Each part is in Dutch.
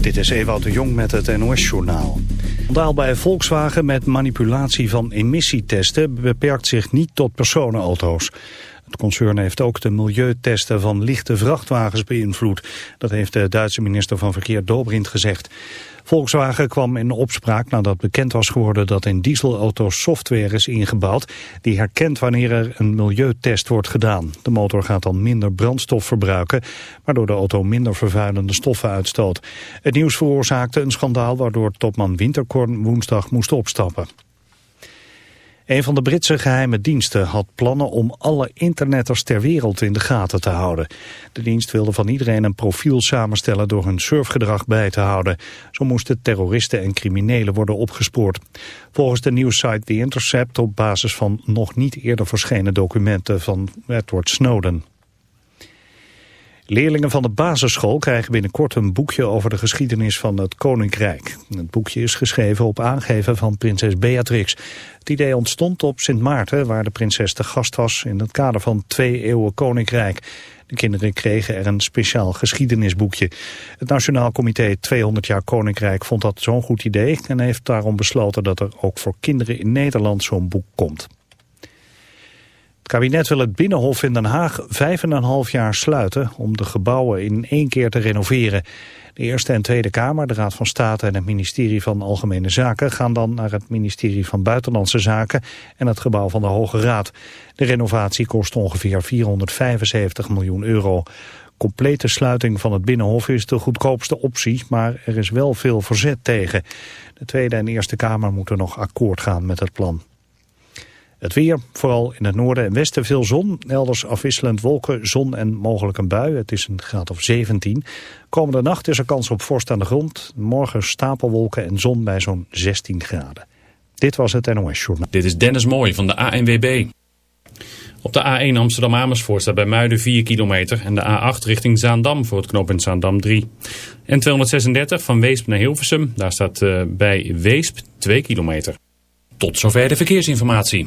Dit is Ewout de Jong met het NOS-journaal. Schandaal bij Volkswagen met manipulatie van emissietesten beperkt zich niet tot personenauto's. Het concern heeft ook de milieutesten van lichte vrachtwagens beïnvloed. Dat heeft de Duitse minister van Verkeer Dobrindt gezegd. Volkswagen kwam in opspraak nadat bekend was geworden dat in dieselauto's software is ingebouwd die herkent wanneer er een milieutest wordt gedaan. De motor gaat dan minder brandstof verbruiken, waardoor de auto minder vervuilende stoffen uitstoot. Het nieuws veroorzaakte een schandaal waardoor topman Winterkorn woensdag moest opstappen. Een van de Britse geheime diensten had plannen om alle internetters ter wereld in de gaten te houden. De dienst wilde van iedereen een profiel samenstellen door hun surfgedrag bij te houden. Zo moesten terroristen en criminelen worden opgespoord. Volgens de nieuwssite The Intercept op basis van nog niet eerder verschenen documenten van Edward Snowden. Leerlingen van de basisschool krijgen binnenkort een boekje over de geschiedenis van het Koninkrijk. Het boekje is geschreven op aangeven van prinses Beatrix. Het idee ontstond op Sint Maarten, waar de prinses te gast was in het kader van twee eeuwen Koninkrijk. De kinderen kregen er een speciaal geschiedenisboekje. Het Nationaal Comité 200 jaar Koninkrijk vond dat zo'n goed idee en heeft daarom besloten dat er ook voor kinderen in Nederland zo'n boek komt. Het kabinet wil het Binnenhof in Den Haag vijf en een half jaar sluiten om de gebouwen in één keer te renoveren. De Eerste en Tweede Kamer, de Raad van State en het ministerie van Algemene Zaken gaan dan naar het ministerie van Buitenlandse Zaken en het gebouw van de Hoge Raad. De renovatie kost ongeveer 475 miljoen euro. Complete sluiting van het Binnenhof is de goedkoopste optie, maar er is wel veel verzet tegen. De Tweede en Eerste Kamer moeten nog akkoord gaan met het plan. Het weer, vooral in het noorden en westen veel zon. Elders afwisselend wolken, zon en mogelijk een bui. Het is een graad of 17. Komende nacht is er kans op vorst aan de grond. Morgen stapelwolken en zon bij zo'n 16 graden. Dit was het NOS Journaal. Dit is Dennis Mooij van de ANWB. Op de A1 Amsterdam-Amersfoort staat bij Muiden 4 kilometer en de A8 richting Zaandam voor het knooppunt Zaandam 3. En 236 van Weesp naar Hilversum, daar staat uh, bij Weesp 2 kilometer. Tot zover de verkeersinformatie.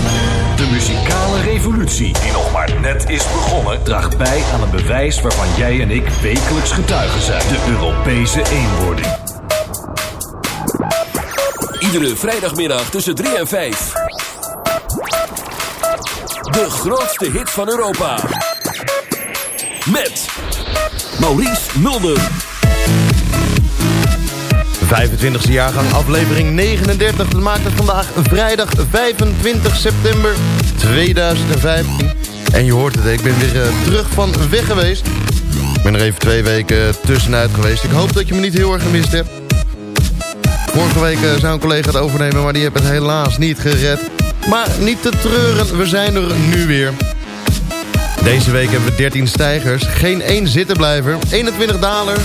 Muzikale revolutie, die nog maar net is begonnen, draagt bij aan een bewijs waarvan jij en ik wekelijks getuigen zijn: de Europese eenwording. Iedere vrijdagmiddag tussen 3 en 5. De grootste hit van Europa. Met Maurice Mulder. 25e jaargang, aflevering 39. Dat maakt het vandaag vrijdag 25 september 2015. En je hoort het, ik ben weer eh, terug van weg geweest. Ik ben er even twee weken tussenuit geweest. Ik hoop dat je me niet heel erg gemist hebt. Vorige week eh, zou een collega het overnemen, maar die heeft het helaas niet gered. Maar niet te treuren, we zijn er nu weer. Deze week hebben we 13 stijgers, geen één zittenblijver, 21 daler,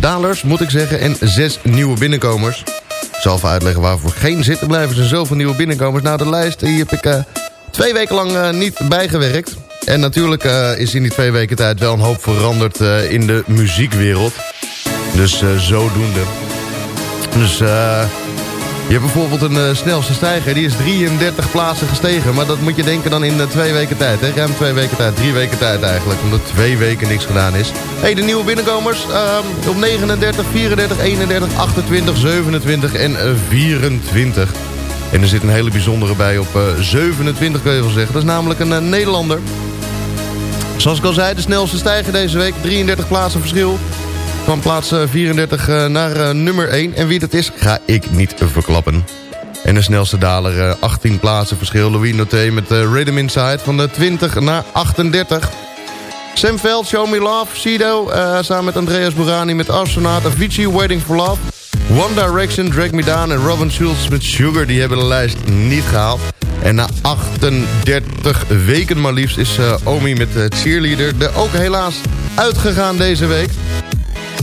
dalers moet ik zeggen en 6 nieuwe binnenkomers. Ik zal even uitleggen waarvoor geen zittenblijvers en zoveel nieuwe binnenkomers. Nou, de lijst die heb ik eh, twee weken lang eh, niet bijgewerkt. En natuurlijk eh, is in die twee weken tijd wel een hoop veranderd eh, in de muziekwereld. Dus zodoende. Dus je hebt bijvoorbeeld een snelste stijger. Die is 33 plaatsen gestegen. Maar dat moet je denken dan in twee weken tijd. Hè? Ruim twee weken tijd. Drie weken tijd eigenlijk. Omdat twee weken niks gedaan is. hey, de nieuwe binnenkomers. ehm, op 39, 34, 31, 28, 27 en eh, 24. En er zit een hele bijzondere bij op eh, 27 kun je wel zeggen. Dat is namelijk een eh, Nederlander. Zoals ik al zei, de snelste stijger deze week. 33 plaatsen verschil. Van plaats eh, 34 eh, naar eh, nummer 1. En wie dat is, ga ik niet verklappen. En de snelste daler, eh, 18 plaatsen verschil. Louis Noté met eh, Rhythm Inside van de 20 naar 38. Sam Veld, Show Me Love, Sido, eh, samen met Andreas Burani met Astronaut, Avicii, Waiting for Love. One Direction, Drag Me Down en Robin Schulz met Sugar, die hebben de lijst niet gehaald. En na 38 weken maar liefst is eh, Omi met eh, Cheerleader er ook helaas uitgegaan deze week.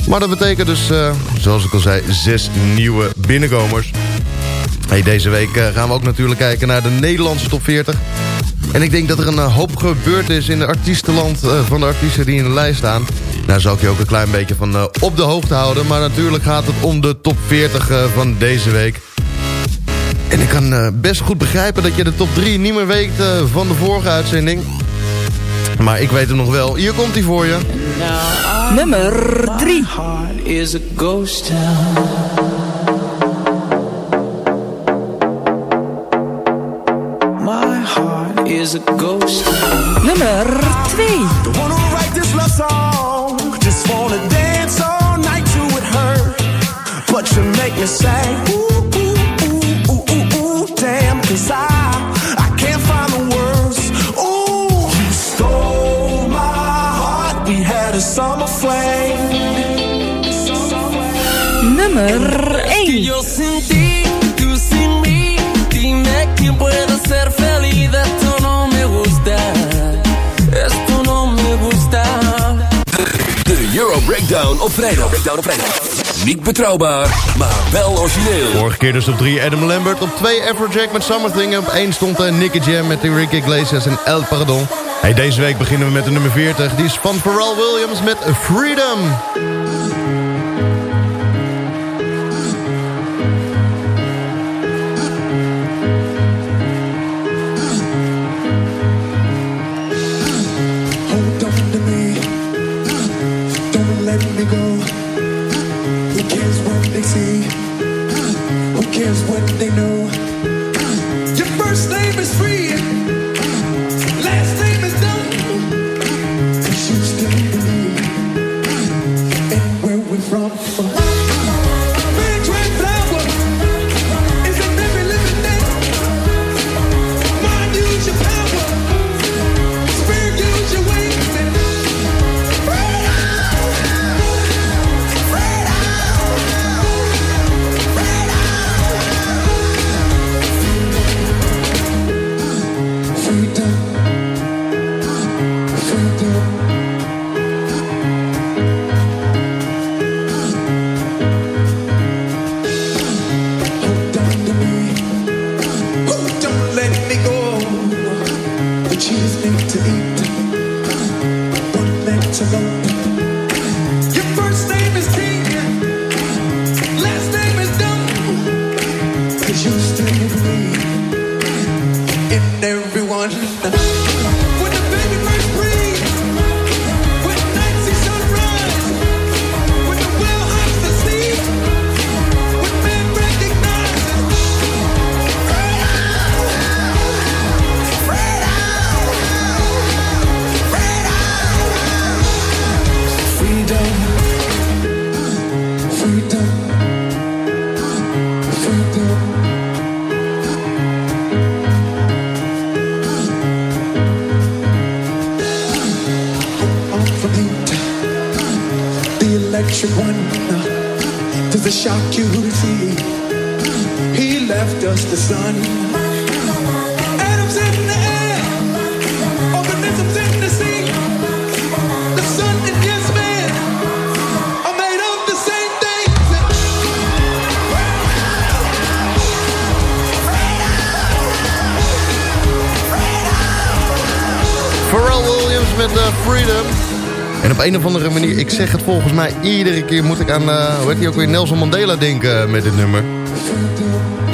Maar dat betekent dus, eh, zoals ik al zei, zes nieuwe binnenkomers. Deze week eh, gaan we ook natuurlijk kijken naar de Nederlandse top 40. En ik denk dat er een hoop gebeurd is in het artiestenland van de artiesten die in de lijst staan. Daar zal ik je ook een klein beetje van eh, op de hoogte houden. Maar natuurlijk gaat het om de top 40 eh, van deze week. En ik kan eh, best goed begrijpen dat je de top 3 niet meer weet eh, van de vorige uitzending. Maar ik weet hem nog wel. Hier komt hij voor je. Nummer 3. is a ghost town. My heart is a ghost town. Nummer 2. Wanna write this love song? Just wanna dance all night to it hurt. But you make me say, ooh, ooh, ooh, ooh, ooh, ooh, damn, cause I, I can't find the words. Ooh, you stole my heart. We had a summer flame. Nummer 1. Euro Breakdown op vrijdag. Breakdown op vrijdag. Niet betrouwbaar, maar wel origineel. Vorige keer dus op 3 Adam Lambert. Op 2 Afrojack met Something. Op 1 stond uh, Nicky Jam met Enrique Iglesias en El Pardon. Hey, deze week beginnen we met de nummer 40. Die is van Pharrell Williams met Freedom. Cares what they know? Left us the sun. Atoms in the air, organisms in the sea. The sun and yes man are made of the same thing. Pharrell Williams met eh, Freedom. En op een of andere manier, ik zeg het volgens mij iedere keer... moet ik aan, eh, hoe ook weer, Nelson Mandela denken eh, met dit nummer.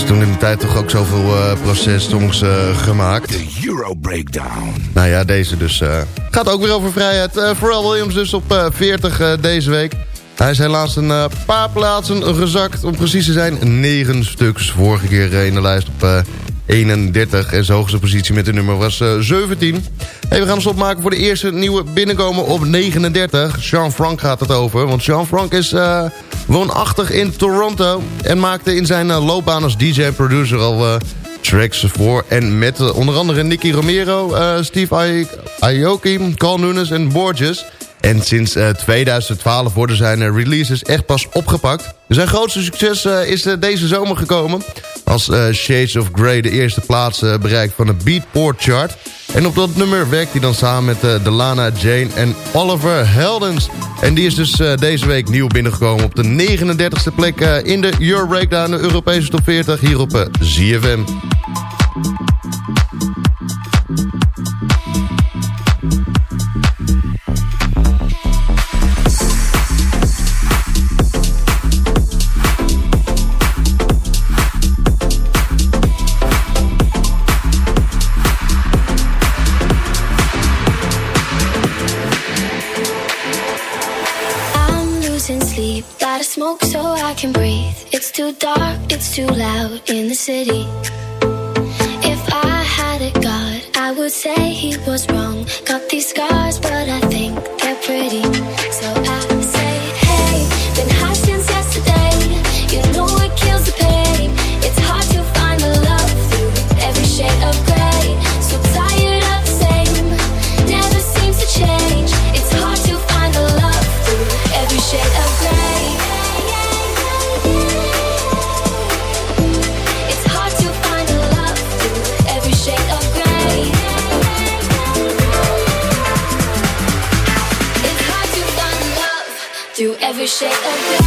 Toen in de tijd toch ook zoveel eh processongs eh, gemaakt. De Euro Breakdown. Nou ja, deze dus. eh, gaat ook weer over vrijheid. Eh Pharrell Williams dus op eh, 40 eh, deze week. Hij is helaas een paar plaatsen gezakt. Om precies te zijn, 9 stuks. Vorige keer in de lijst op 31. En zijn hoogste positie met de nummer was eh, 17. Hey, we gaan ons opmaken voor de eerste nieuwe binnenkomen op 39. Jean Frank gaat het over. Want Jean Frank is eh, woonachtig in Toronto. En maakte in zijn eh, loopbaan als DJ en producer al... eh, tracks voor. En met eh, onder andere Nicky Romero, eh, Steve Aoki, Carl Nunes en Borges. En sinds eh, 2012 worden zijn eh, releases echt pas opgepakt. Zijn grootste succes eh, is eh, deze zomer gekomen. Als eh, Shades of Grey de eerste plaats eh, bereikt van de Beatport chart. En op dat nummer werkt hij dan samen met eh, Delana Jane en Oliver Heldens. En die is dus deze week nieuw binnengekomen op de 39e plek in de Euro Breakdown, de Europese top 40, hier op ZFM. Sleep. Gotta smoke so I can breathe. It's too dark, it's too loud in the city. If I had a god, I would say he was wrong. Got these scars, but I think they're pretty. shake a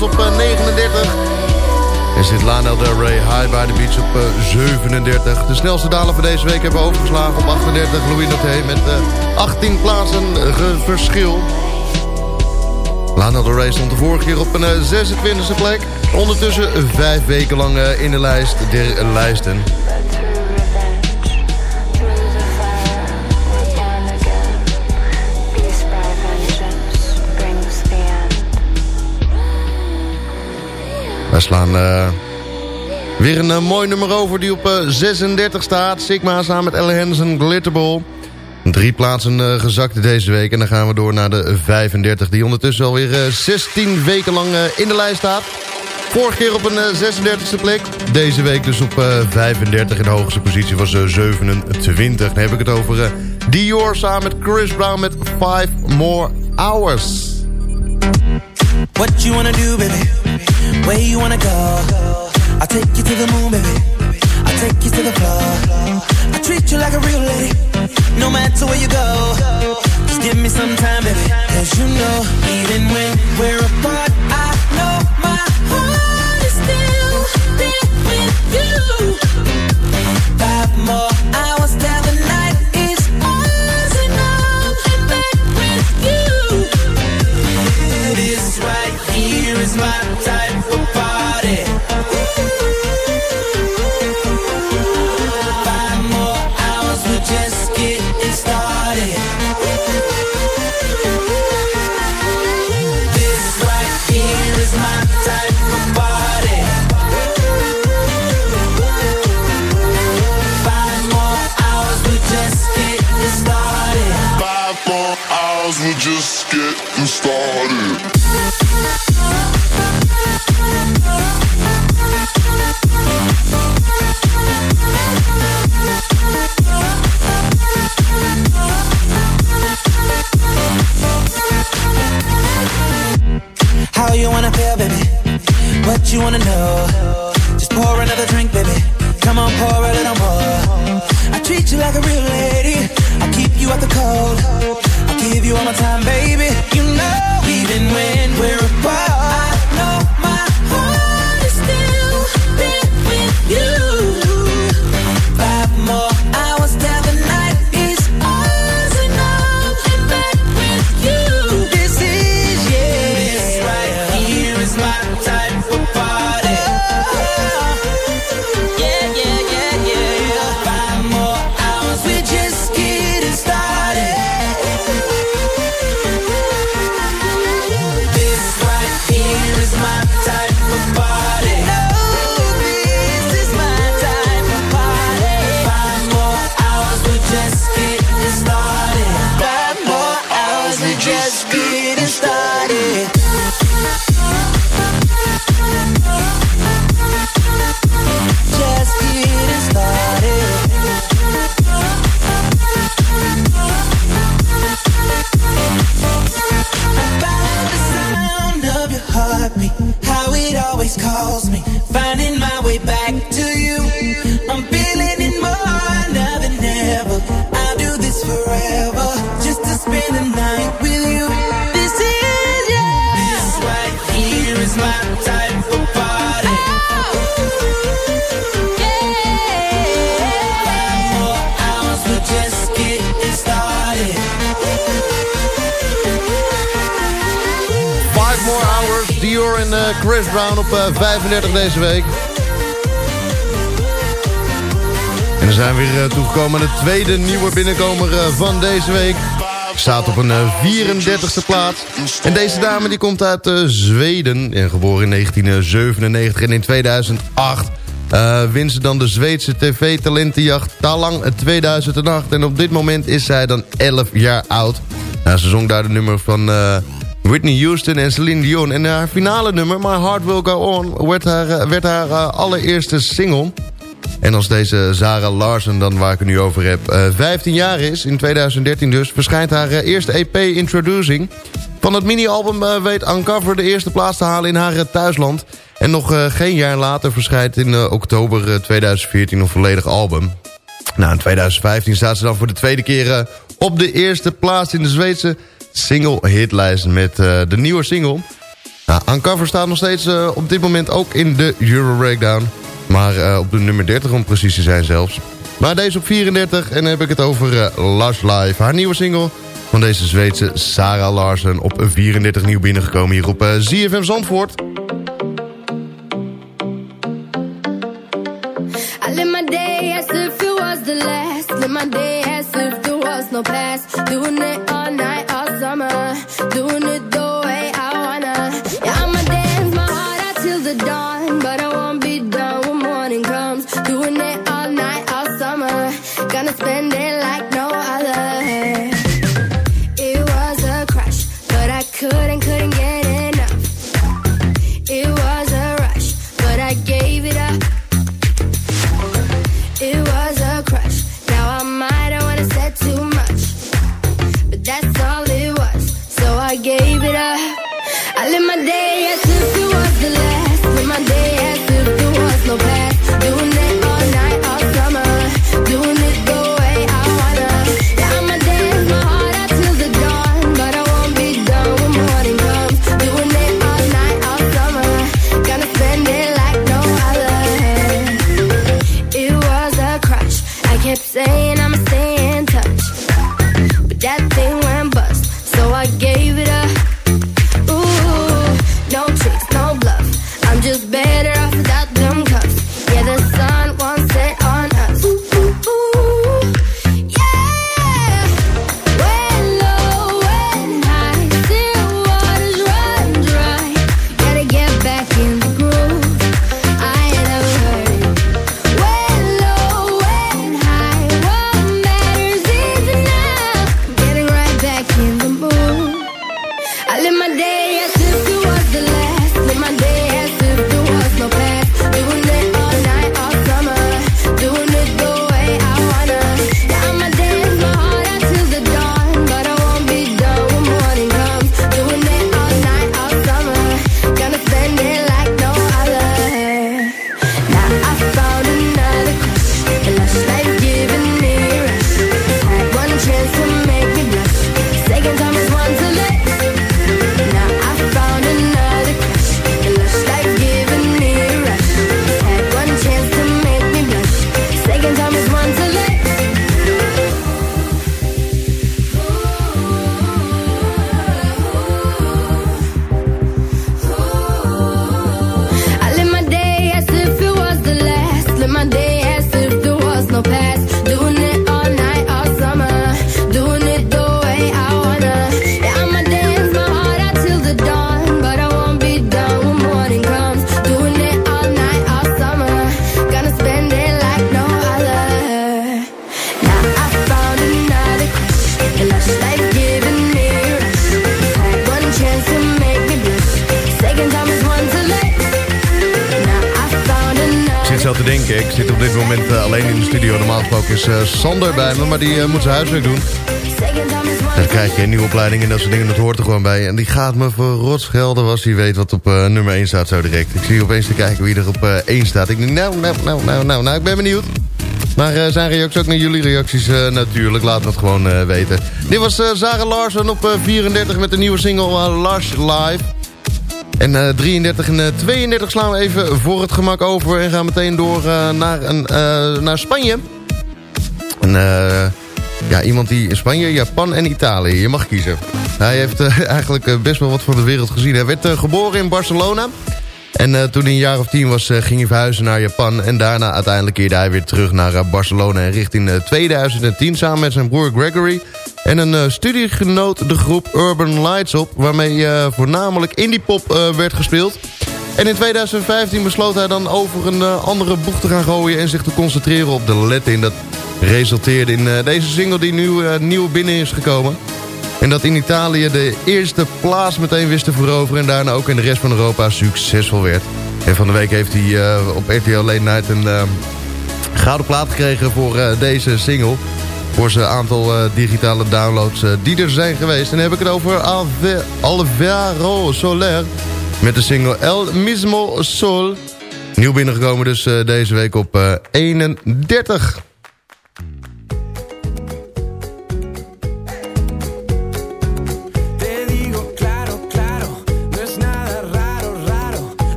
Op eh, 39. En zit Lana Del Rey High by the Beach op eh, 37. De snelste daler van deze week hebben we overgeslagen op 38. Louis Noté met eh, 18 plaatsen eh, verschil. Lana Del Rey stond de vorige keer op een eh, 26e plek. Ondertussen vijf weken lang eh, in de lijst der lijsten. Wij slaan eh, weer een eh, mooi nummer over die op eh, 36 staat. Sigma samen met Elle Henderson Glitterball. Drie plaatsen eh, gezakt deze week. En dan gaan we door naar de 35. Die ondertussen alweer eh 16 weken lang eh, in de lijst staat. Vorige keer op een eh, 36e plek. Deze week dus op eh 35. En de hoogste positie was eh 27. Dan heb ik het over eh, Dior samen met Chris Brown met 5 More Hours. What you wanna do, baby? Where you wanna go? I'll take you to the moon, baby. I'll take you to the floor. I treat you like a real lady, no matter where you go. Just give me some time, baby. Cause you know, even when we're apart, I know my heart is still there with you. Five more hours the night is ours, and I'm back. This right here is my time. As we're just getting started. Dior en eh, Chris Brown op eh, 35 deze week. En dan zijn we weer eh, toegekomen aan de tweede nieuwe binnenkomer eh, van deze week. Staat op een eh, 34e plaats. En deze dame die komt uit eh, Zweden. En geboren in 1997 en in 2008... eh wint ze dan de Zweedse tv-talentenjacht Talang 2008. En op dit moment is zij dan 11 jaar oud. Nou, ze zong daar de nummer van... eh, Whitney Houston en Celine Dion. En haar finale nummer, My Heart Will Go On... werd haar, eh, werd haar eh, allereerste single. En als deze Zara Larsen, dan waar ik het nu over heb... eh, 15 jaar is, in 2013 dus... verschijnt haar eh, eerste EP Introducing. Van het mini-album eh, weet Uncover de eerste plaats te halen in haar eh, thuisland. En nog eh, geen jaar later verschijnt in eh, oktober eh, 2014 een volledig album. Nou, in 2015 staat ze dan voor de tweede keer eh, op de eerste plaats in de Zweedse single-hitlijst met eh, de nieuwe single. Nou, Uncover staat nog steeds eh, op dit moment ook in de Euro Breakdown. Maar eh, op de nummer 30 om precies te zijn zelfs. Maar deze op 34 en dan heb ik het over eh, Lush Live. Haar nieuwe single van deze Zweedse Sarah Larsen op 34 nieuw binnengekomen hier op eh, ZFM Zandvoort. I my if it was the last. My if was no. Doing it spend it Maar die uh, moet zijn huiswerk doen. Dan krijg je een nieuwe opleiding en dat soort dingen, dat hoort er gewoon bij. En die gaat me voor rotsgelden als hij weet wat op nummer 1 staat zo direct. Ik zie opeens te kijken wie er op 1 staat. Ik denk, nou, nou, nou, nou, nou, nou, ik ben benieuwd. Maar zijn reacties ook naar jullie reacties natuurlijk. Laat het gewoon weten. Dit was Zara Larsen op 34 met de nieuwe single Lars Live. En 33 en 32 slaan we even voor het gemak over... en gaan meteen door naar, een, naar Spanje. En, ja, iemand die in Spanje, Japan en Italië. Je mag kiezen. Hij heeft eigenlijk best wel wat van de wereld gezien. Hij werd geboren in Barcelona... En toen hij een jaar of tien was, ging hij verhuizen naar Japan. En daarna uiteindelijk keerde hij weer terug naar Barcelona. En richting 2010 samen met zijn broer Gregory en een studiegenoot de groep Urban Lights op... waarmee voornamelijk indie pop uh, werd gespeeld. En in 2015 besloot hij dan over een andere boeg te gaan gooien... en zich te concentreren op de Latin. Dat resulteerde in deze single die nu nieuw binnen is gekomen. En dat in Italië de eerste plaats meteen wist te veroveren... en daarna ook in de rest van Europa succesvol werd. En van de week heeft hij op RTL Late Night een gouden plaat gekregen voor deze single voor zijn aantal digitale downloads die er zijn geweest. En dan heb ik het over Alvaro Soler met de single El Mismo Sol. Nieuw binnengekomen dus deze week op 31.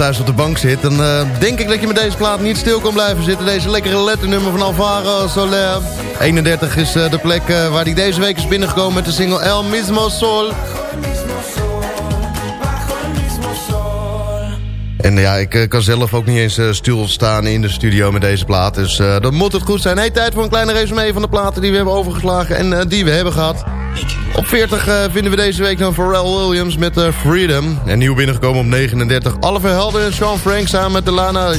Thuis op de bank zit, dan uh, denk ik dat je met deze plaat niet stil kan blijven zitten. Deze lekkere letternummer van Alvaro Soler. 31 is uh, de plek uh, waar hij deze week is binnengekomen met de single El Mismo Sol. En ja, ik kan zelf ook niet eens stil staan in de studio met deze plaat. Dus dan moet het goed zijn. Hey, tijd voor een kleine resume van de platen die we hebben overgeslagen en die we hebben gehad. Op 40 uh, vinden we deze week dan Pharrell Williams met uh, Freedom. En nieuw binnengekomen op 39. Oliver Helden en Sean Frank samen met Delana,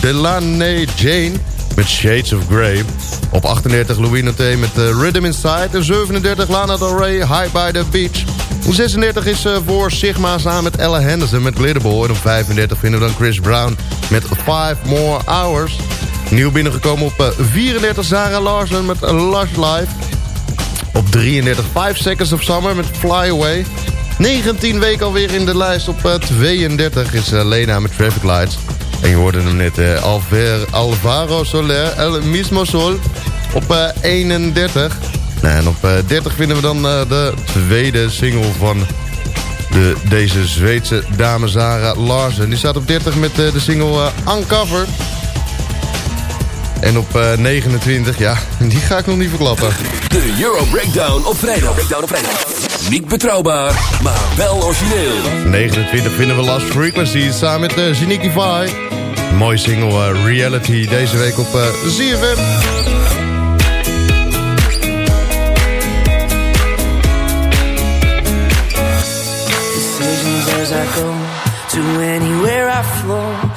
Delaney Jane met Shades of Grey. Op 38 Louis Noté met uh, Rhythm Inside. En 37 Lana Del Rey, High by the Beach. Op 36 is voor Sigma samen met Ella Henderson met Glitterball. En op 35 vinden we dan Chris Brown met 5 More Hours. Nieuw binnengekomen op 34 Sarah Larsen met Lush Life. Op 33 5 Seconds of Summer met Fly Away. 19 weken alweer in de lijst. Op 32 is Lena met Traffic Lights. En je hoorde hem net, uh, Alver, Alvaro Soler, El Mismo Sol op 31. Nou, en op 30 vinden we dan de tweede single van de, deze Zweedse dame Zara Larsen. Die staat op 30 met de single Uncover. En op 29, ja, die ga ik nog niet verklappen. De Euro Breakdown op vrijdag. Breakdown op vrijdag. Niet betrouwbaar, maar wel origineel. 29 vinden we Last Frequency samen met uh, Ziniki Vai. Mooi single uh, Reality deze week op uh, ZFM. Decisions as I go to anywhere I flow.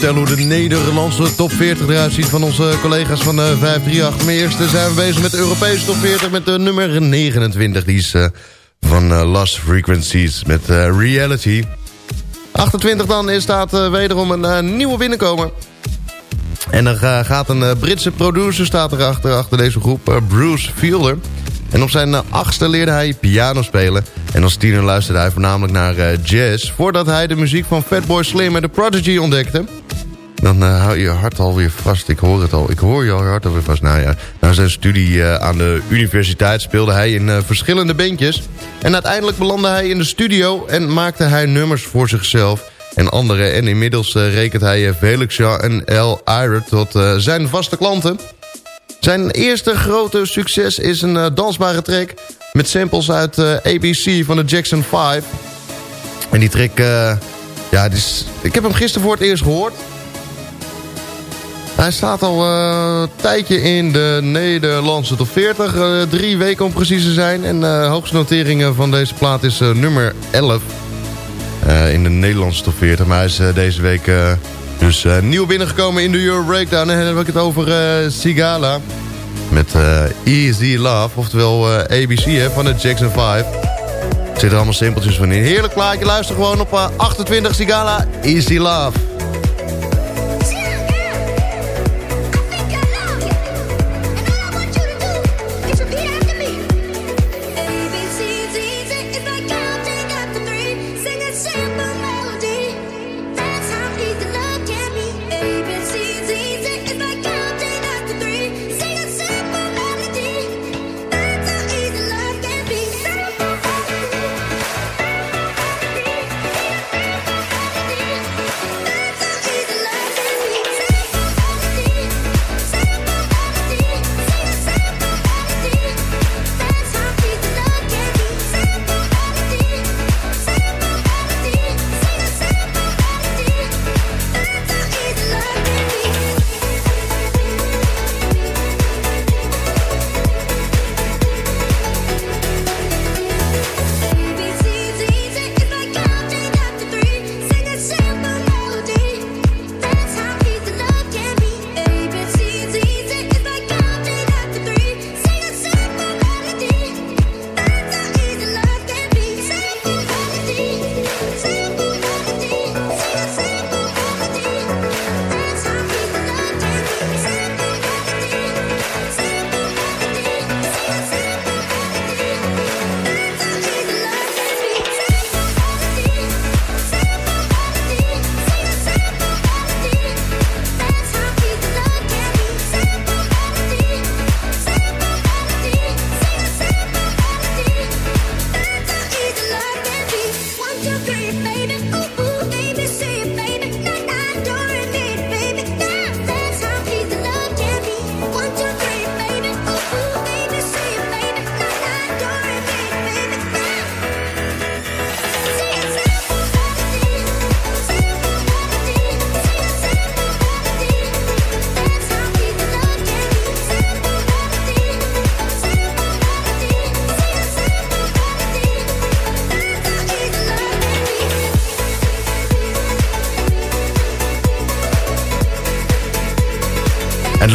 Vertellen hoe de Nederlandse top 40 eruit ziet van onze collega's van eh, 538. Maar eerst eh, zijn we bezig met de Europese top 40 met de nummer 29. Die is eh, van eh, Lost Frequencies met eh, Reality. 28 dan is staat eh, wederom een eh, nieuwe binnenkomer. En eh, gaat een eh, Britse producer staat erachter, achter deze groep, eh, Bruce Fielder. En op zijn eh, achtste leerde hij piano spelen. En als tiener luisterde hij voornamelijk naar eh, jazz... voordat hij de muziek van Fatboy Slim en The Prodigy ontdekte. Dan eh, hou je hart alweer vast. Ik hoor het al. Ik hoor je hart alweer vast. Nou ja, na zijn studie eh, aan de universiteit speelde hij in eh, verschillende bandjes. En uiteindelijk belandde hij in de studio en maakte hij nummers voor zichzelf en anderen. En inmiddels rekent hij Felix en El Ira tot zijn vaste klanten. Zijn eerste grote succes is een dansbare track... met samples uit ABC van de Jackson 5. En die track... ja, is, ik heb hem gisteren voor het eerst gehoord. Hij staat al eh, een tijdje in de Nederlandse top 40. eh, drie weken om precies te zijn. En de hoogste noteringen van deze plaat is eh, nummer 11. eh, in de Nederlandse top 40. Maar hij is eh, deze week eh, dus eh, nieuw binnengekomen in de Euro Breakdown. En dan heb ik het over eh, Sigala. Met eh, Easy Love. Oftewel eh, ABC hè, van de Jackson 5. Er allemaal simpeltjes van in. Heerlijk plaatje. Luister gewoon op eh, 28 Sigala. Easy Love.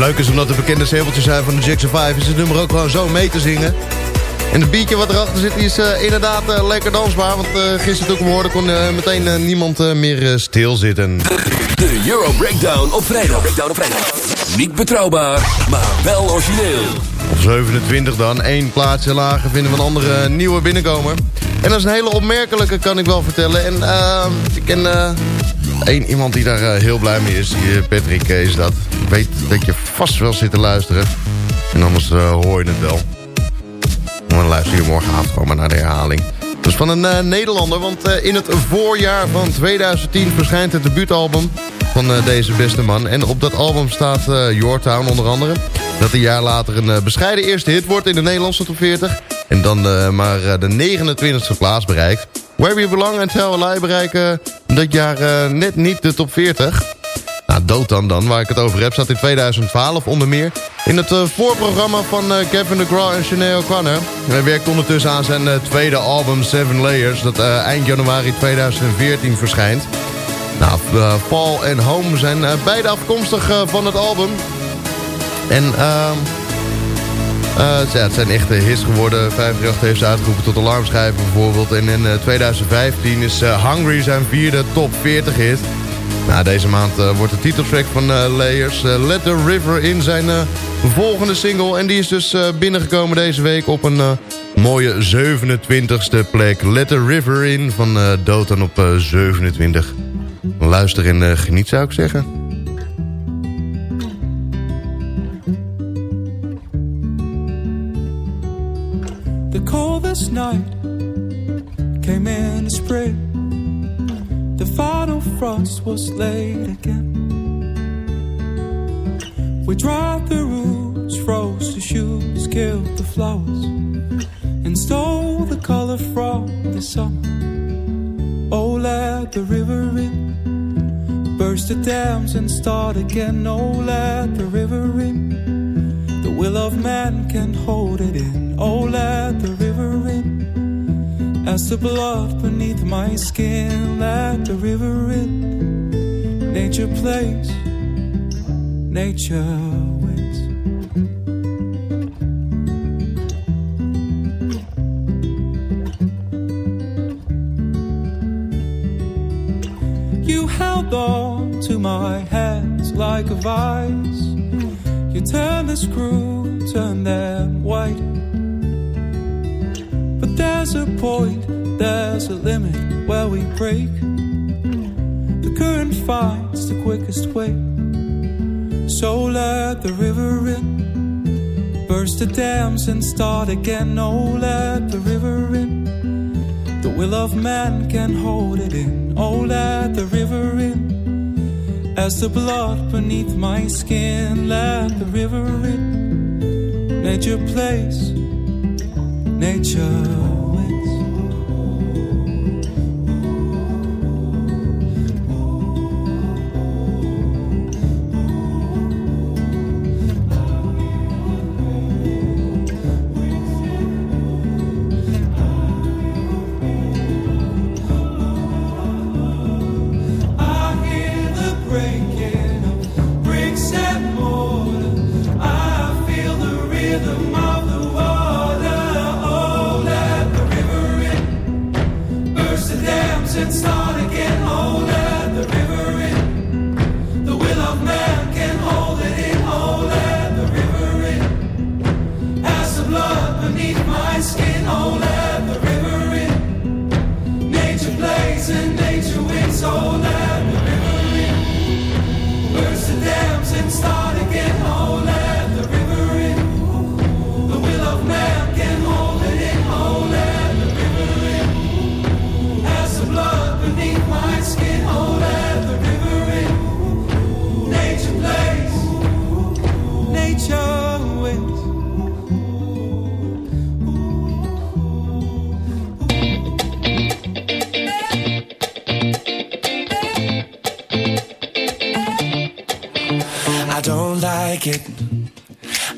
Leuke is omdat de bekende sampletjes zijn van de Jackson 5... is het nummer ook gewoon zo mee te zingen. En het beatje wat erachter zit is uh, inderdaad uh, lekker dansbaar. Want uh, gisteren toen ik hem hoorde kon meteen niemand meer stilzitten. De Euro Breakdown op vrijdag. Breakdown op vrijdag. Niet betrouwbaar, maar wel origineel. Op 27 dan, één plaatsje lager vinden we een andere nieuwe binnenkomer. En dat is een hele opmerkelijke kan ik wel vertellen. En ik ken één iemand die daar heel blij mee is. Die, Patrick is dat. Weet dat je vast wel zit te luisteren. En anders hoor je het wel. Dan luister je morgenavond gewoon maar naar de herhaling. Is van een uh, Nederlander, want uh, in het voorjaar van 2010 verschijnt het debuutalbum van uh, deze beste man. En op dat album staat Town onder andere. Dat een jaar later een bescheiden eerste hit wordt in de Nederlandse top 40. En dan maar de 29e plaats bereikt. Where We Belong en Tell a bereiken dat jaar net niet de top 40. Nou, Dotan dan, waar ik het over heb, zat in 2012 onder meer... in het uh, voorprogramma van uh, Kevin DeGraw en Sinead O'Connor. Hij werkt ondertussen aan zijn tweede album Seven Layers... dat eind januari 2014 verschijnt. Nou, Paul en Home zijn beide afkomstig van het album. En... ehm ja, het zijn echte hits geworden. 538 heeft ze uitgeroepen tot alarmschijven bijvoorbeeld. En in 2015 is Hungry zijn vierde top 40 hit. Nou, deze maand wordt de titeltrack van Layers Let the River in zijn volgende single. En die is dus binnengekomen deze week op een mooie 27e plek. Let the River in van Dotan op 27. Luister en geniet zou ik zeggen. Coldest night came in the spring The final frost was laid again. We dried the roots, froze the shoots, killed the flowers, and stole the color from the summer. Oh, let the river in, burst the dams and start again. Oh, let the river in, will of man can hold it in. Oh, let the river in as the blood beneath my skin, let the river in. Nature plays, nature wins. You held on to my hands like a vice. You turned the screw, turned them white But there's a point, there's a limit where we break. The current finds the quickest way. So let the river in, burst the dams and start again. Oh, let the river in. The will of man can hold it in. Oh, let the river in. As the blood beneath my skin, let the river in. Nature plays, nature. so that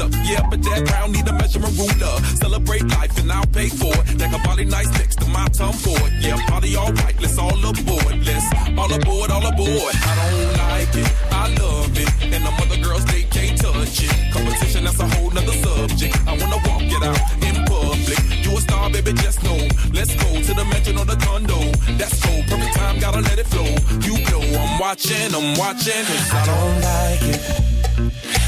up. Yeah, but that round need a measurement ruler. Celebrate life and I'll pay for it. That a body nice next to my tongue for it. Yeah, party all right, let's all aboard. Let's all aboard, all aboard. I don't like it, I love it. And the other girls, they can't touch it. Competition, that's a whole nother subject. I wanna walk it out in public. You a star, baby, just know. Let's go to the mansion or the condo. That's cool, perfect time, gotta let it flow. You know I'm watching, I'm watching. Cause I don't like it.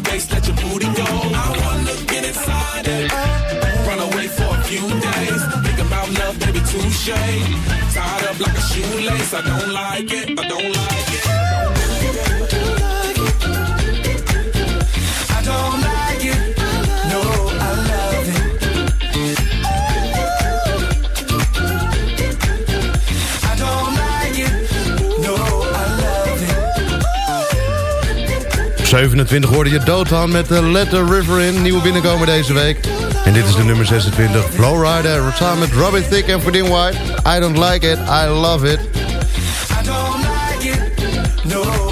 A bass, let your booty go. I wanna get inside it. Run away for a few days. Think about love, baby, touche. Tied up like a shoelace. I don't like it. I don't like it. 27 hoorde je Doodhan met de Let the River in. Nieuwe binnenkomen deze week. En dit is de nummer 26. Flowrider samen met Robin Thicke en Verdien White. I don't like it, I love it.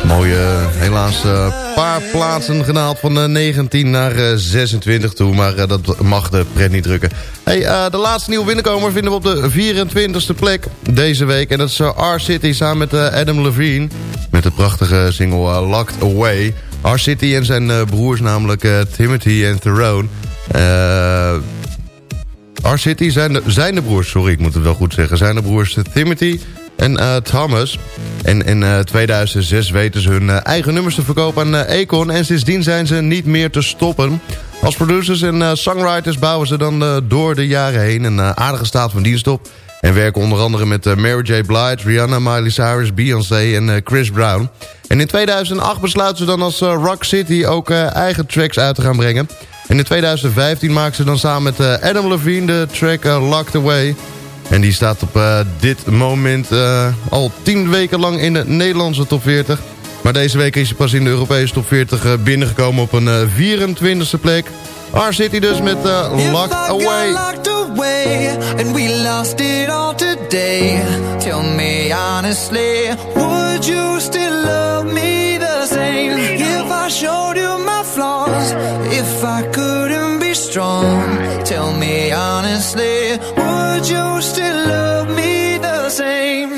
Mooie, helaas een paar plaatsen gedaald van eh, 19 naar eh, 26 toe. Maar eh, dat mag de pret niet drukken. Hey, eh, de laatste nieuwe binnenkomer vinden we op de 24e plek deze week. En dat is eh, R-City samen met eh, Adam Levine. Met de prachtige single eh, Locked Away. R-City en zijn eh, broers namelijk eh, Timothy en Tyrone. Eh... R-City zijn de, zijn broers, sorry, ik moet het wel goed zeggen. Zijn de broers Timothy en Thomas. En in eh, 2006 weten ze hun eigen nummers te verkopen aan Akon. En sindsdien zijn ze niet meer te stoppen. Als producers en songwriters bouwen ze dan door de jaren heen een aardige staat van dienst op. En werken onder andere met eh, Mary J. Blige, Rihanna, Miley Cyrus, Beyoncé en eh, Chris Brown. En in 2008 besluiten ze dan als eh, Rock City ook eigen tracks uit te gaan brengen. En in 2015 maken ze dan samen met Adam Levine de track Locked Away. En die staat op dit moment al 10 weken lang in de Nederlandse top 40. Maar deze week is hij pas in de Europese top 40 eh, binnengekomen op een eh, 24e plek. R-City dus met eh, Locked Away. locked away and we lost it all today. Tell me honestly, would you still love me the same if I showed you my flaws? If I couldn't be strong, tell me honestly, would you still love me the same?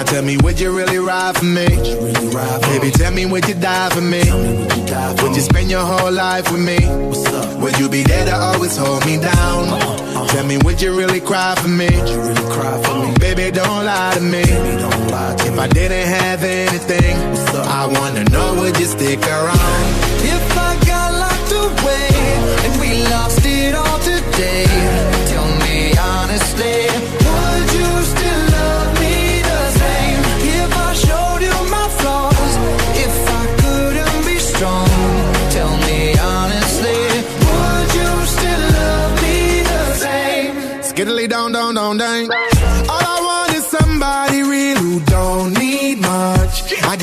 Now tell me, would you really ride for me? Really ride for Baby, tell me, would you die for me? would you die for Would you spend your whole life with me? What's up? Would you be there to always hold me down? Tell me, would you really cry for me? You really cry for me? Baby, don't lie to me. Baby, don't lie to If me. I didn't have anything? I wanna know, would you stick around? If I got locked away and we lost it all today, tell me honestly,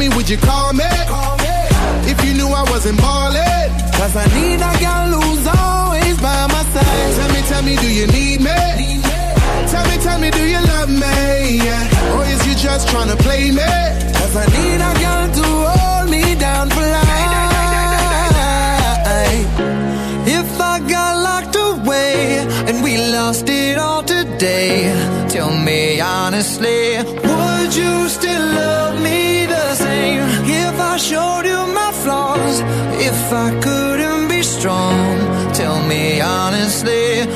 me, me, would you call me? If you knew I wasn't ballin'. Cause I need a girl who's always by my side. Tell me, tell me, do you need me? Tell me, tell me, do you love me? Or is you just tryna play me? Cause I need a girl to hold me down for life. If I got locked away and we lost it all today, tell me honestly, would you still love me the same? If I showed you my flaws, if I couldn't be strong, tell me honestly,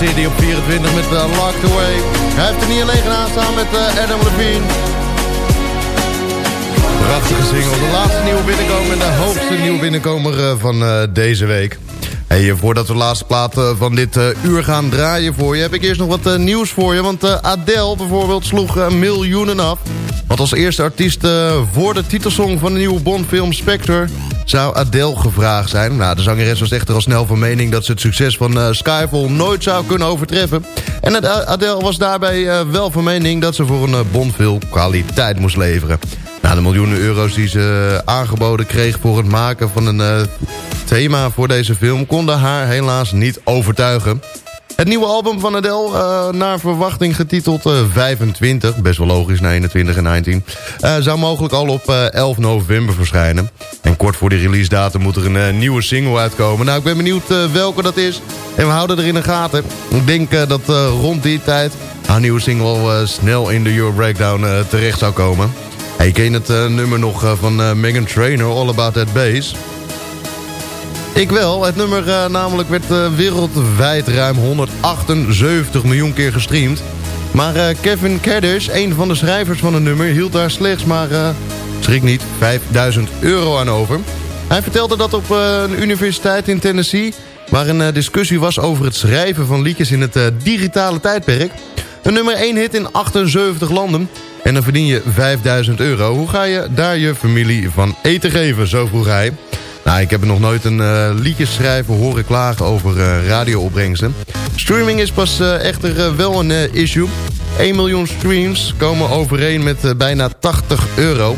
R-City op 24 met uh, Locked Away. Hij heeft er niet alleen gedaan samen met uh, Adam Levine. Prachtige single. De laatste nieuwe binnenkomer en de hoogste nieuwe binnenkomer uh, van deze week. Hey, voordat we de laatste plaat van dit uur gaan draaien voor je... heb ik eerst nog wat nieuws voor je. Want Adele bijvoorbeeld sloeg miljoenen af. Want als eerste artiest voor de titelsong van de nieuwe Bondfilm Spectre... zou Adele gevraagd zijn. Nou, de zangeres was echter al snel van mening... dat ze het succes van uh, Skyfall nooit zou kunnen overtreffen. En Adele was daarbij uh, wel van mening... dat ze voor een uh, Bondfilm kwaliteit moest leveren. Nou, de miljoenen euro's die ze aangeboden kreeg voor het maken van een thema voor deze film... konden haar helaas niet overtuigen. Het nieuwe album van Adele, uh, naar verwachting getiteld uh, 25... best wel logisch, na 21 en 19... Uh, zou mogelijk al op 11 november verschijnen. En kort voor de release datum moet er een nieuwe single uitkomen. Nou, ik ben benieuwd welke dat is. En we houden er in de gaten. Ik denk dat rond die tijd... haar nieuwe single snel in de Euro Breakdown terecht zou komen... Hey, ken het nummer nog van Megan Trainor, All About That Bass? Ik wel. Het nummer namelijk werd wereldwijd ruim 178 miljoen keer gestreamd. Maar Kevin Kaddish, een van de schrijvers van het nummer... hield daar slechts maar, schrik niet, 5000 euro aan over. Hij vertelde dat op een universiteit in Tennessee... waar een discussie was over het schrijven van liedjes in het digitale tijdperk... Een nummer 1 hit in 78 landen... En dan verdien je 5000 euro. Hoe ga je daar je familie van eten geven? Zo vroeg hij. Nou, ik heb nog nooit een uh, liedje schrijven horen klagen over uh, radioopbrengsten. Streaming is pas uh, echter wel een issue. 1 miljoen streams komen overeen met bijna 80 euro.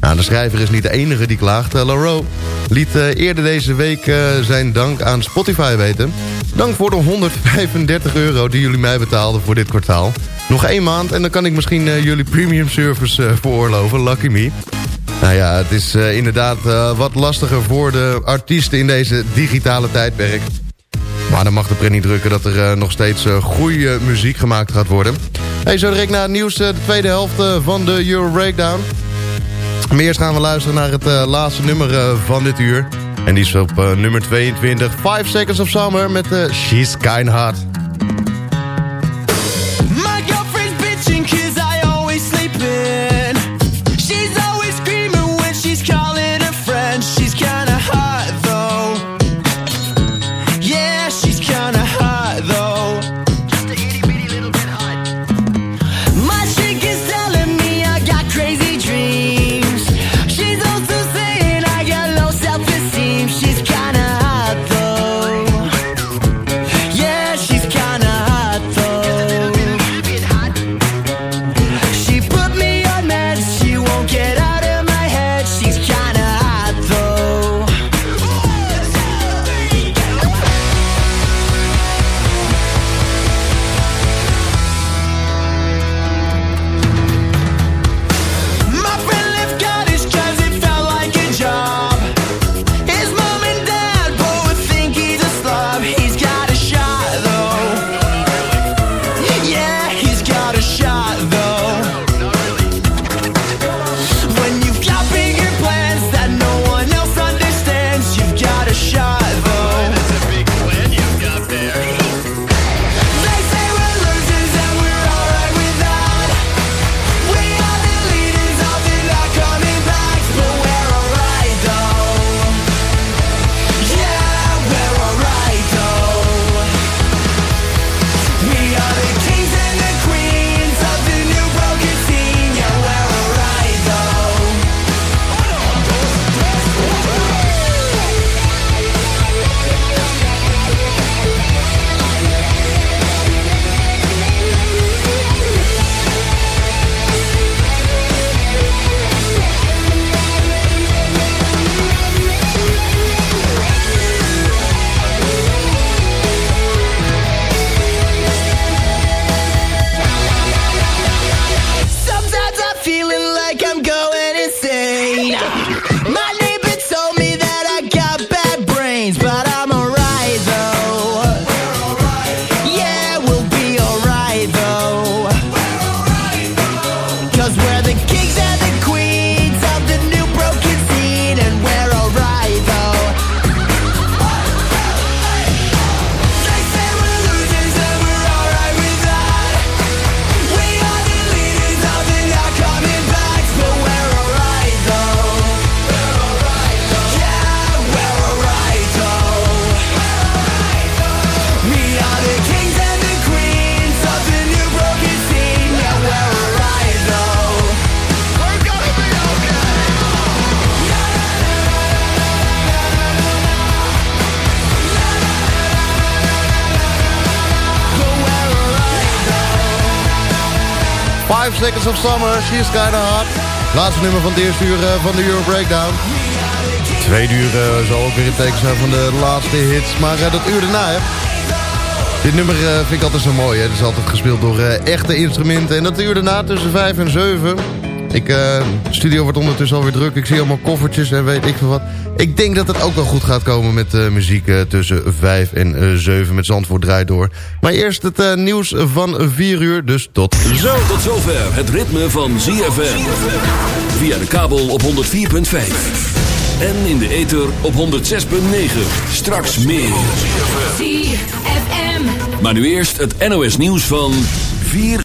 Nou, de schrijver is niet de enige die klaagt. Laro liet eerder deze week zijn dank aan Spotify weten. dank voor de 135 euro die jullie mij betaalden voor dit kwartaal. Nog één maand en dan kan ik misschien eh, jullie premium service veroorloven. Lucky me. Nou ja, het is uh, inderdaad wat lastiger voor de artiesten in deze digitale tijdperk. Maar dan mag de print niet drukken dat er nog steeds goede muziek gemaakt gaat worden. Hey, zo direct na het nieuws de tweede helft van de Euro Breakdown. Maar eerst gaan we luisteren naar het laatste nummer van dit uur. En die is op nummer 22, 5 Seconds of Summer met She's Kind Hot. Seconds of Summer, She's Kinda Hot. Laatste nummer van het eerste uur uh, van de Euro Breakdown. Twee uur uh, zal ook weer in teken zijn van de laatste hits. Maar uh, dat uur daarna, hè. Dit nummer vind ik altijd zo mooi, hè. Het is altijd gespeeld door echte instrumenten. En dat uur daarna tussen 5 en 7... Ik, de studio wordt ondertussen alweer druk. Ik zie allemaal koffertjes en weet ik veel wat. Ik denk dat het ook wel goed gaat komen met uh, muziek uh, tussen 5 en uh, 7 met Zandvoort draait door. Maar eerst het nieuws van 4 uur, dus tot zo. Tot zover het ritme van ZFM. Via de kabel op 104.5. En in de ether op 106.9. Straks meer. ZFM. Maar nu eerst het NOS nieuws van 4